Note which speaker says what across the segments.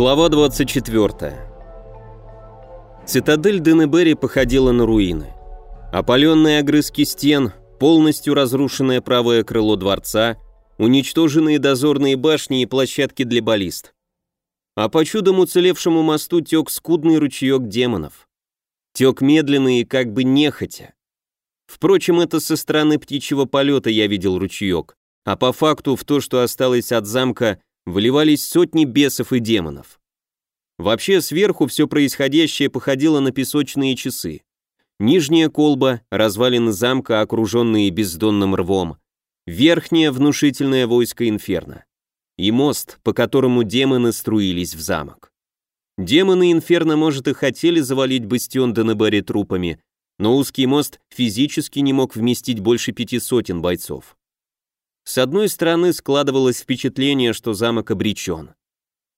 Speaker 1: Глава 24. Цитадель Денебери походила на руины. Опаленные огрызки стен, полностью разрушенное правое крыло дворца, уничтоженные дозорные башни и площадки для баллист. А по чудом уцелевшему мосту тек скудный ручеек демонов. Тек медленно и как бы нехотя. Впрочем, это со стороны птичьего полета я видел ручеек, а по факту в то, что осталось от замка, выливались сотни бесов и демонов. Вообще, сверху все происходящее походило на песочные часы. Нижняя колба, развалины замка, окруженные бездонным рвом. Верхнее внушительное войско Инферно. И мост, по которому демоны струились в замок. Демоны Инферно, может, и хотели завалить бастион Денебери трупами, но узкий мост физически не мог вместить больше пяти сотен бойцов. С одной стороны, складывалось впечатление, что замок обречен.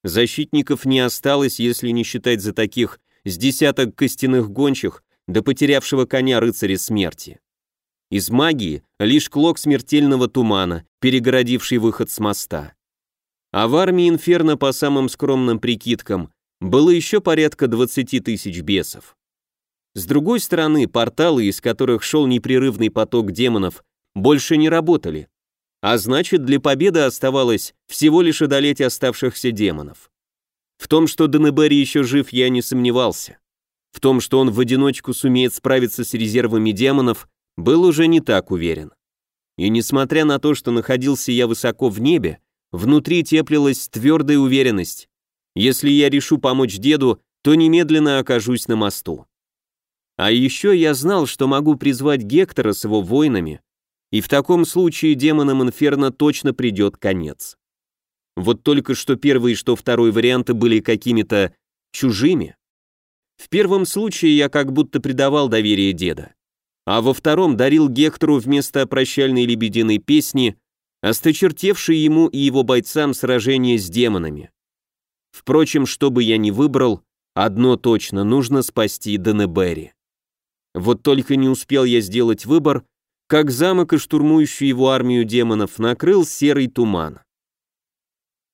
Speaker 1: Защитников не осталось, если не считать за таких с десяток костяных гончих до потерявшего коня рыцаря смерти. Из магии лишь клок смертельного тумана, перегородивший выход с моста. А в армии Инферно, по самым скромным прикидкам, было еще порядка 20 тысяч бесов. С другой стороны, порталы, из которых шел непрерывный поток демонов, больше не работали а значит, для победы оставалось всего лишь одолеть оставшихся демонов. В том, что Денебери еще жив, я не сомневался. В том, что он в одиночку сумеет справиться с резервами демонов, был уже не так уверен. И несмотря на то, что находился я высоко в небе, внутри теплилась твердая уверенность. Если я решу помочь деду, то немедленно окажусь на мосту. А еще я знал, что могу призвать Гектора с его воинами, и в таком случае демонам Инферно точно придет конец. Вот только что первый, что второй варианты были какими-то чужими. В первом случае я как будто предавал доверие деда, а во втором дарил Гектору вместо прощальной лебединой песни осточертевший ему и его бойцам сражение с демонами. Впрочем, что бы я ни выбрал, одно точно, нужно спасти Денебери. Вот только не успел я сделать выбор, как замок и штурмующую его армию демонов накрыл серый туман.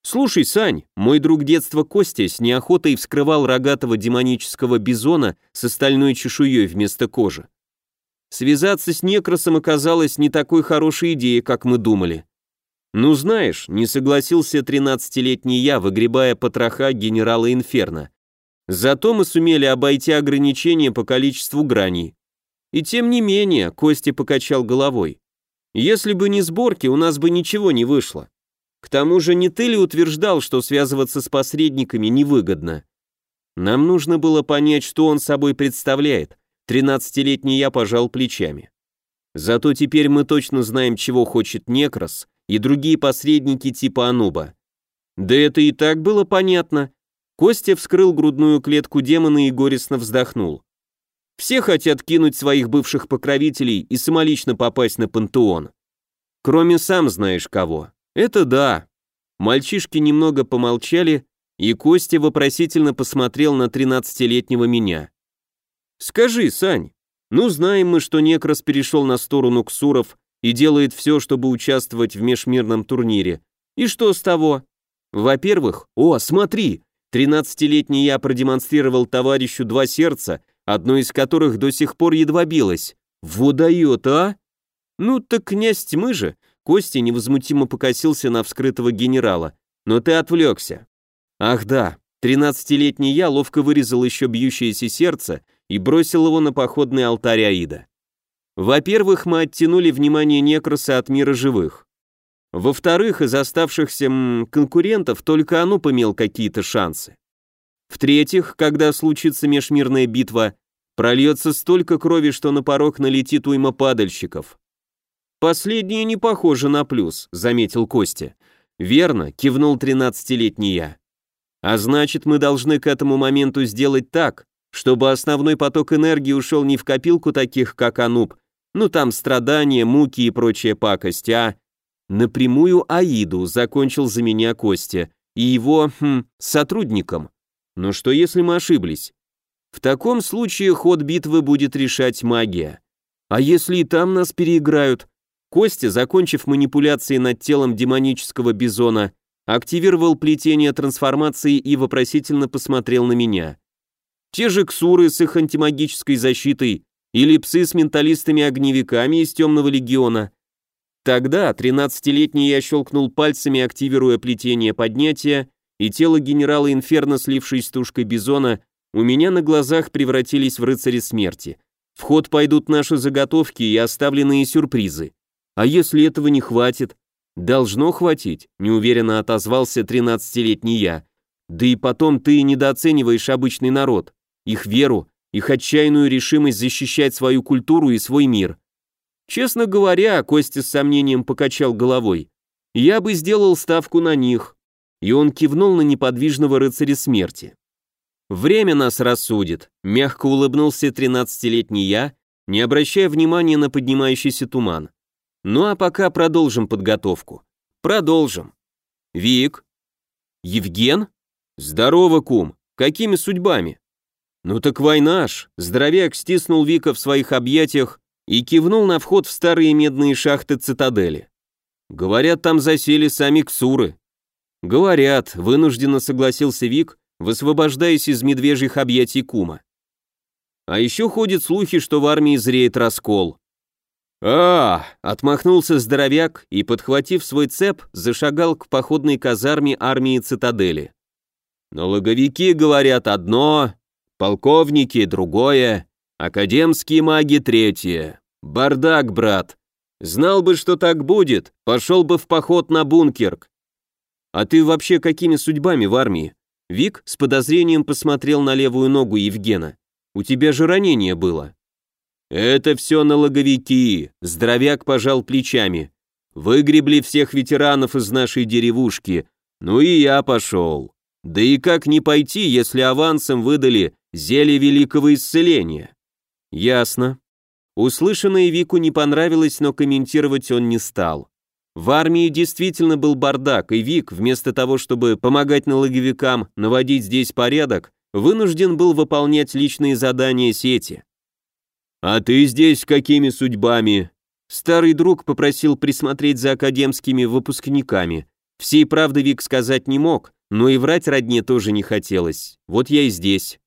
Speaker 1: «Слушай, Сань, мой друг детства Костя с неохотой вскрывал рогатого демонического бизона с остальной чешуей вместо кожи. Связаться с некросом оказалось не такой хорошей идеей, как мы думали. Ну знаешь, не согласился тринадцатилетний я, выгребая потроха генерала Инферно. Зато мы сумели обойти ограничения по количеству граней. И тем не менее, Костя покачал головой. Если бы не сборки, у нас бы ничего не вышло. К тому же не ты ли утверждал, что связываться с посредниками невыгодно? Нам нужно было понять, что он собой представляет. Тринадцатилетний я пожал плечами. Зато теперь мы точно знаем, чего хочет Некрос и другие посредники типа Ануба. Да это и так было понятно. Костя вскрыл грудную клетку демона и горестно вздохнул. Все хотят кинуть своих бывших покровителей и самолично попасть на пантеон. Кроме сам знаешь кого. Это да. Мальчишки немного помолчали, и Костя вопросительно посмотрел на тринадцатилетнего меня. «Скажи, Сань, ну знаем мы, что Некрос перешел на сторону Ксуров и делает все, чтобы участвовать в межмирном турнире. И что с того? Во-первых, о, смотри, тринадцатилетний я продемонстрировал товарищу два сердца одно из которых до сих пор едва билось. Водает, а? Ну так князь тьмы же. Костя невозмутимо покосился на вскрытого генерала. Но ты отвлекся. Ах да, тринадцатилетний я ловко вырезал еще бьющееся сердце и бросил его на походный алтарь Аида. Во-первых, мы оттянули внимание Некроса от мира живых. Во-вторых, из оставшихся м, конкурентов только оно помел какие-то шансы. В-третьих, когда случится межмирная битва, прольется столько крови, что на порог налетит уйма падальщиков. Последнее не похоже на плюс, заметил Костя. Верно, кивнул тринадцатилетний я. А значит, мы должны к этому моменту сделать так, чтобы основной поток энергии ушел не в копилку таких, как Ануб, ну там страдания, муки и прочая пакость, а напрямую Аиду закончил за меня Костя и его, хм, сотрудникам. Но что если мы ошиблись? В таком случае ход битвы будет решать магия. А если и там нас переиграют? Костя, закончив манипуляции над телом демонического бизона, активировал плетение трансформации и вопросительно посмотрел на меня. Те же ксуры с их антимагической защитой или псы с менталистами-огневиками из Темного Легиона. Тогда 13-летний я щелкнул пальцами, активируя плетение поднятия, и тело генерала Инферно, слившись с тушкой Бизона, у меня на глазах превратились в рыцари смерти. В ход пойдут наши заготовки и оставленные сюрпризы. А если этого не хватит? Должно хватить, неуверенно отозвался 13-летний я. Да и потом ты недооцениваешь обычный народ, их веру, их отчаянную решимость защищать свою культуру и свой мир. Честно говоря, Костя с сомнением покачал головой. Я бы сделал ставку на них. И он кивнул на неподвижного рыцаря смерти. Время нас рассудит, мягко улыбнулся тринадцатилетний я, не обращая внимания на поднимающийся туман. Ну а пока продолжим подготовку. Продолжим. Вик. Евген? Здорово, кум. Какими судьбами? Ну так война ж. Здоровяк стиснул Вика в своих объятиях и кивнул на вход в старые медные шахты цитадели. Говорят, там засели сами ксуры. Говорят, вынужденно согласился Вик, высвобождаясь из медвежьих объятий кума. А еще ходят слухи, что в армии зреет раскол. а отмахнулся здоровяк и, подхватив свой цеп, зашагал к походной казарме армии цитадели. Налоговики говорят одно, полковники другое, академские маги третье. Бардак, брат. Знал бы, что так будет, пошел бы в поход на Бункерк. А ты вообще какими судьбами в армии? Вик с подозрением посмотрел на левую ногу Евгена. «У тебя же ранение было». «Это все налоговики», — здоровяк пожал плечами. «Выгребли всех ветеранов из нашей деревушки, ну и я пошел. Да и как не пойти, если авансом выдали зелье великого исцеления?» «Ясно». Услышанное Вику не понравилось, но комментировать он не стал. В армии действительно был бардак, и Вик, вместо того, чтобы помогать налоговикам наводить здесь порядок, вынужден был выполнять личные задания сети. «А ты здесь какими судьбами?» Старый друг попросил присмотреть за академскими выпускниками. Всей правды Вик сказать не мог, но и врать родне тоже не хотелось. Вот я и здесь.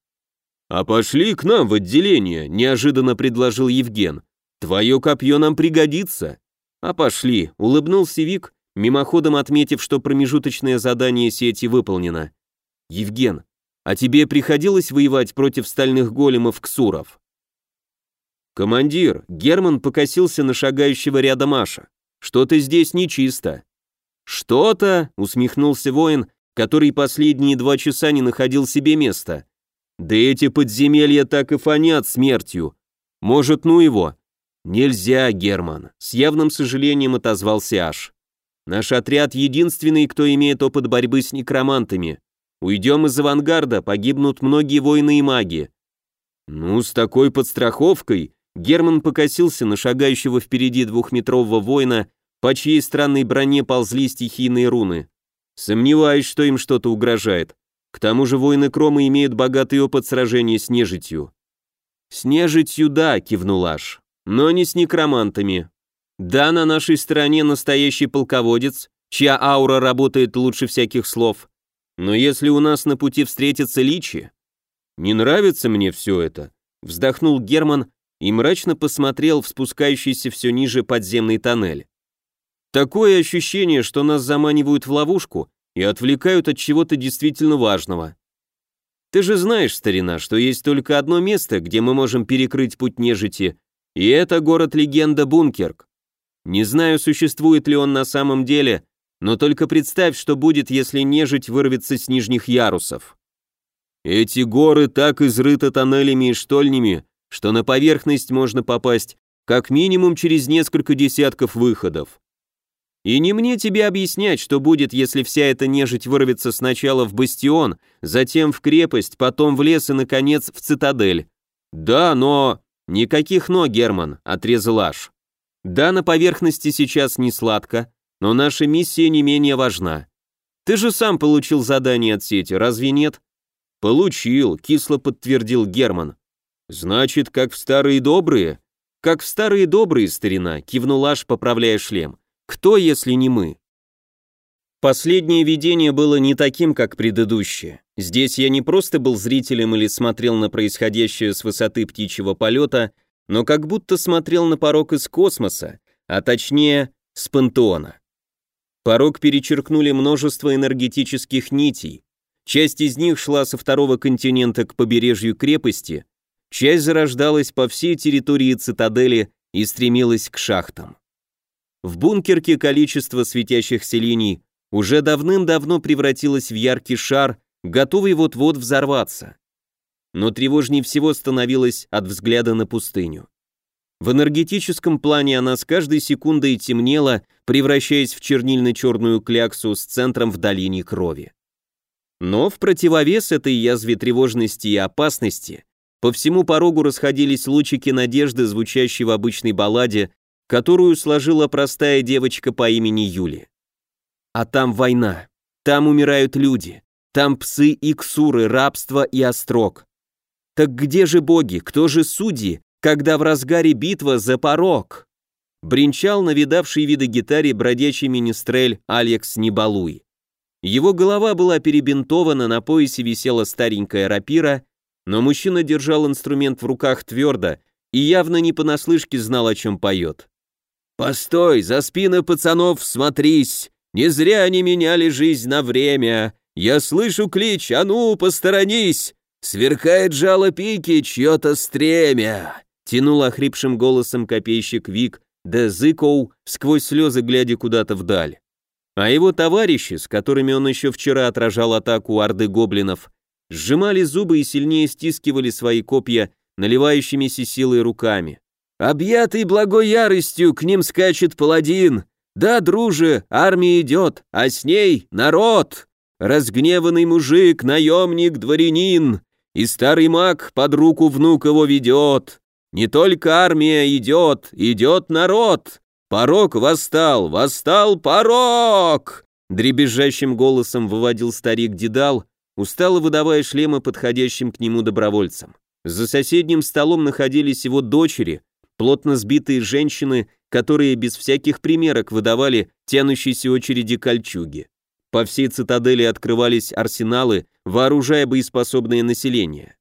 Speaker 1: «А пошли к нам в отделение», — неожиданно предложил Евген. «Твое копье нам пригодится». «А пошли», — улыбнулся Вик, мимоходом отметив, что промежуточное задание сети выполнено. «Евген, а тебе приходилось воевать против стальных големов ксуров?» «Командир», — Герман покосился на шагающего рядом Аша. «Что-то здесь нечисто». «Что-то», — усмехнулся воин, который последние два часа не находил себе места. «Да эти подземелья так и фонят смертью. Может, ну его, «Нельзя, Герман», — с явным сожалением отозвался Аш. «Наш отряд единственный, кто имеет опыт борьбы с некромантами. Уйдем из авангарда, погибнут многие воины и маги». «Ну, с такой подстраховкой», — Герман покосился на шагающего впереди двухметрового воина, по чьей странной броне ползли стихийные руны. «Сомневаюсь, что им что-то угрожает. К тому же воины Крома имеют богатый опыт сражения с нежитью». «С нежитью, да», — кивнул Аш но не с некромантами. Да, на нашей стороне настоящий полководец, чья аура работает лучше всяких слов. Но если у нас на пути встретится личи... Не нравится мне все это, вздохнул Герман и мрачно посмотрел в спускающийся все ниже подземный тоннель. Такое ощущение, что нас заманивают в ловушку и отвлекают от чего-то действительно важного. Ты же знаешь, старина, что есть только одно место, где мы можем перекрыть путь нежити, и это город-легенда Бункерк. Не знаю, существует ли он на самом деле, но только представь, что будет, если нежить вырвется с нижних ярусов. Эти горы так изрыты тоннелями и штольнями, что на поверхность можно попасть как минимум через несколько десятков выходов. И не мне тебе объяснять, что будет, если вся эта нежить вырвется сначала в бастион, затем в крепость, потом в лес и, наконец, в цитадель. Да, но... «Никаких «но», Герман», — отрезал Аш. «Да, на поверхности сейчас не сладко, но наша миссия не менее важна. Ты же сам получил задание от сети, разве нет?» «Получил», — кисло подтвердил Герман. «Значит, как в старые добрые?» «Как в старые добрые, старина», — кивнул Аш, поправляя шлем. «Кто, если не мы?» Последнее видение было не таким, как предыдущее. Здесь я не просто был зрителем или смотрел на происходящее с высоты птичьего полета, но как будто смотрел на порог из космоса, а точнее, с пантеона. Порог перечеркнули множество энергетических нитей. Часть из них шла со второго континента к побережью крепости, часть зарождалась по всей территории цитадели и стремилась к шахтам. В бункерке количество светящихся линий уже давным-давно превратилось в яркий шар, готовый вот-вот взорваться. Но тревожнее всего становилось от взгляда на пустыню. В энергетическом плане она с каждой секундой темнела, превращаясь в чернильно-черную кляксу с центром в долине крови. Но в противовес этой язве тревожности и опасности по всему порогу расходились лучики надежды, звучащие в обычной балладе, которую сложила простая девочка по имени Юли. А там война, там умирают люди, там псы и ксуры, рабство и острог. Так где же боги, кто же судьи, когда в разгаре битва за порог? Бринчал на видавшей виды гитаре бродячий министрель Алекс Небалуй. Его голова была перебинтована, на поясе висела старенькая рапира, но мужчина держал инструмент в руках твердо и явно не понаслышке знал, о чем поет. «Постой, за спины пацанов смотрись, не зря они меняли жизнь на время. Я слышу клич, а ну, посторонись! Сверкает жало пики чье-то стремя!» Тянул охрипшим голосом копейщик Вик, зыкоу, сквозь слезы глядя куда-то вдаль. А его товарищи, с которыми он еще вчера отражал атаку орды гоблинов, сжимали зубы и сильнее стискивали свои копья, наливающимися силой руками. «Объятый благой яростью к ним скачет паладин, да, друже, армия идет, а с ней народ. Разгневанный мужик, наемник, дворянин, и старый маг под руку внук его ведет. Не только армия идет, идет народ. Порог восстал, восстал порог!» Дребезжащим голосом выводил старик Дедал, устало выдавая шлемы подходящим к нему добровольцам. За соседним столом находились его дочери, плотно сбитые женщины которые без всяких примерок выдавали тянущиеся очереди кольчуги. По всей цитадели открывались арсеналы, вооружая боеспособное население.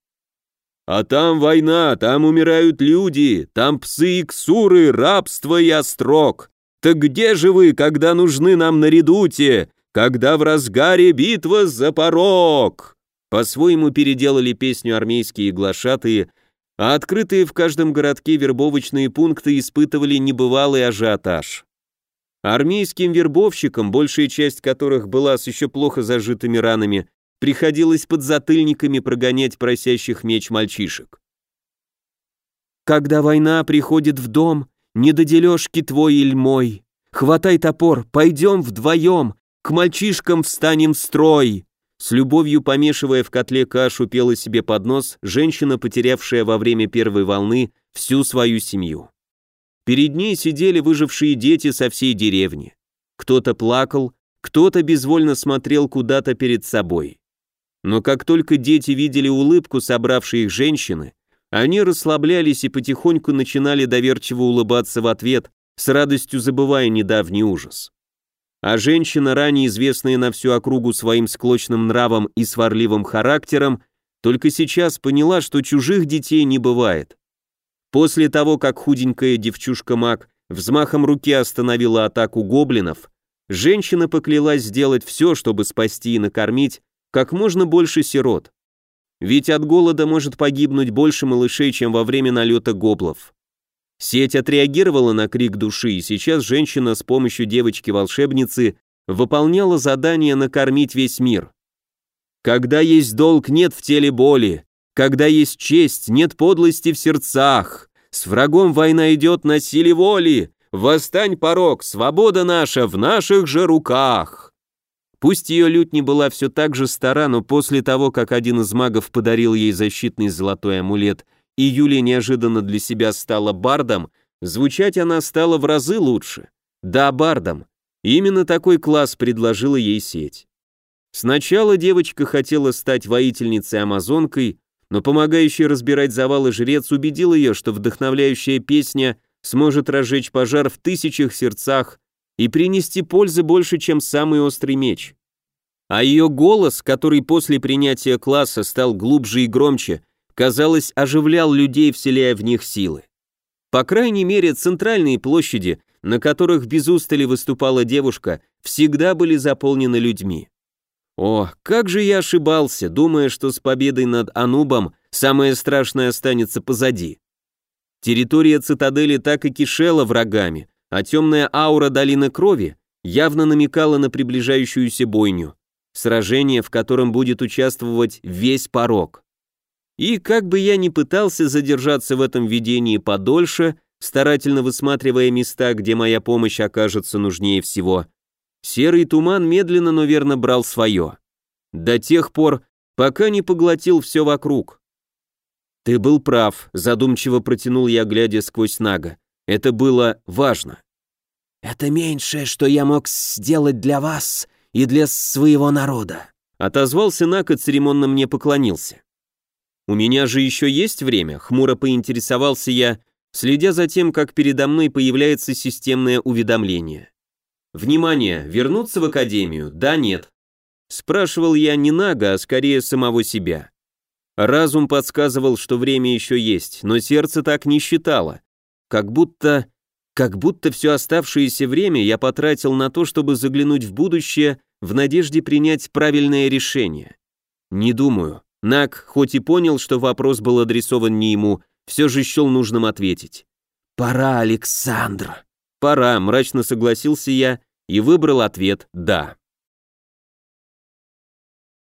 Speaker 1: А там война, там умирают люди, там псы и ксуры, рабство и острог. Так где же вы, когда нужны нам на редуте, когда в разгаре битва за порог? По-своему переделали песню армейские глашатые, а открытые в каждом городке вербовочные пункты испытывали небывалый ажиотаж. Армейским вербовщикам, большая часть которых была с еще плохо зажитыми ранами, приходилось под затыльниками прогонять просящих меч мальчишек. «Когда война приходит в дом, не до дележки твой или мой, хватай топор, пойдем вдвоем, к мальчишкам встанем в строй!» С любовью помешивая в котле кашу, пела себе под нос женщина, потерявшая во время первой волны всю свою семью. Перед ней сидели выжившие дети со всей деревни. Кто-то плакал, кто-то безвольно смотрел куда-то перед собой. Но как только дети видели улыбку собравшей их женщины, они расслаблялись и потихоньку начинали доверчиво улыбаться в ответ, с радостью забывая недавний ужас. А женщина, ранее известная на всю округу своим склочным нравом и сварливым характером, только сейчас поняла, что чужих детей не бывает. После того, как худенькая девчушка-маг взмахом руки остановила атаку гоблинов, женщина поклялась сделать все, чтобы спасти и накормить как можно больше сирот. Ведь от голода может погибнуть больше малышей, чем во время налета гоблов. Сеть отреагировала на крик души, и сейчас женщина с помощью девочки-волшебницы выполняла задание накормить весь мир. Когда есть долг, нет в теле боли. Когда есть честь, нет подлости в сердцах. С врагом война идет на силе воли. Восстань, порог, свобода наша в наших же руках. Пусть ее лють не была все так же стара, но после того, как один из магов подарил ей защитный золотой амулет – и Юлия неожиданно для себя стала бардом, звучать она стала в разы лучше. Да, бардом. Именно такой класс предложила ей сеть. Сначала девочка хотела стать воительницей-амазонкой, но помогающий разбирать завалы жрец убедил ее, что вдохновляющая песня сможет разжечь пожар в тысячах сердцах, и принести пользы больше, чем самый острый меч. А ее голос, который после принятия класса стал глубже и громче, казалось, оживлял людей, вселяя в них силы. По крайней мере, центральные площади, на которых без устали выступала девушка, всегда были заполнены людьми. О, как же я ошибался, думая, что с победой над Анубом самое страшное останется позади. Территория цитадели так и кишела врагами, а темная аура долины крови явно намекала на приближающуюся бойню, сражение, в котором будет участвовать весь порог. И как бы я ни пытался задержаться в этом видении подольше, старательно высматривая места, где моя помощь окажется нужнее всего, серый туман медленно, но верно брал свое. До тех пор, пока не поглотил все вокруг. «Ты был прав», — задумчиво протянул я, глядя сквозь Нага. «Это было важно».
Speaker 2: «Это меньшее, что я мог сделать для вас и для своего народа», —
Speaker 1: отозвался Наг и церемонно мне поклонился. «У меня же еще есть время», — хмуро поинтересовался я, следя за тем, как передо мной появляется системное уведомление. «Внимание! Вернуться в академию? Да, нет?» Спрашивал я не Нага, а скорее самого себя. Разум подсказывал, что время еще есть, но сердце так не считало. Как будто... Как будто все оставшееся время я потратил на то, чтобы заглянуть в будущее в надежде принять правильное решение. Не думаю. Нак, хоть и понял, что вопрос был адресован не ему, все же счел нужным ответить.
Speaker 2: «Пора, Александр!»
Speaker 1: «Пора», мрачно согласился я и выбрал ответ «да».